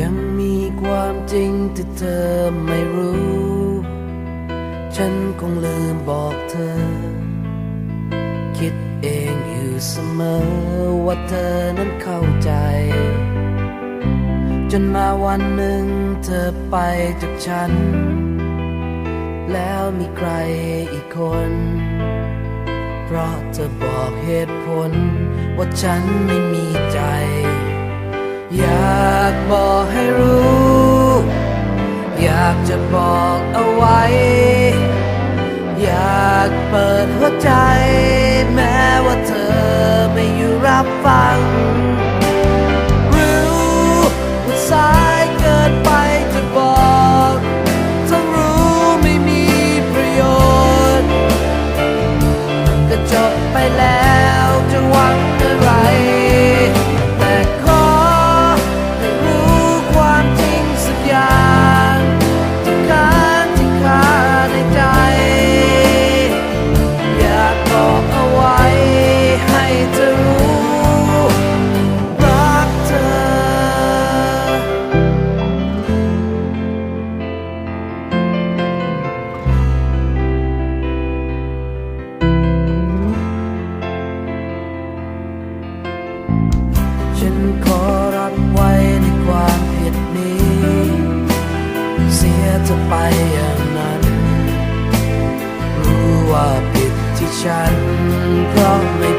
ยังมีความจริงที่เธอไม่รู้ ฉันคงลืมบอกเธอ คิดเองอยู่เสมอว่าเธอนั้นเข้าใจ จนมาวันหนึ่งเธอไปจากฉัน แล้วมีใครอีกคน เพราะเธอบอกเหตุผล ว่าฉันไม่มีใจ อยากบอกากจะบอกเอาไว้ อยากเปิดหัวใจ แม้ว่าเธอไม่อยู่รับฟัง ไปอย่างนั้น รู้ว่าผิดที่ฉันเพราะไม่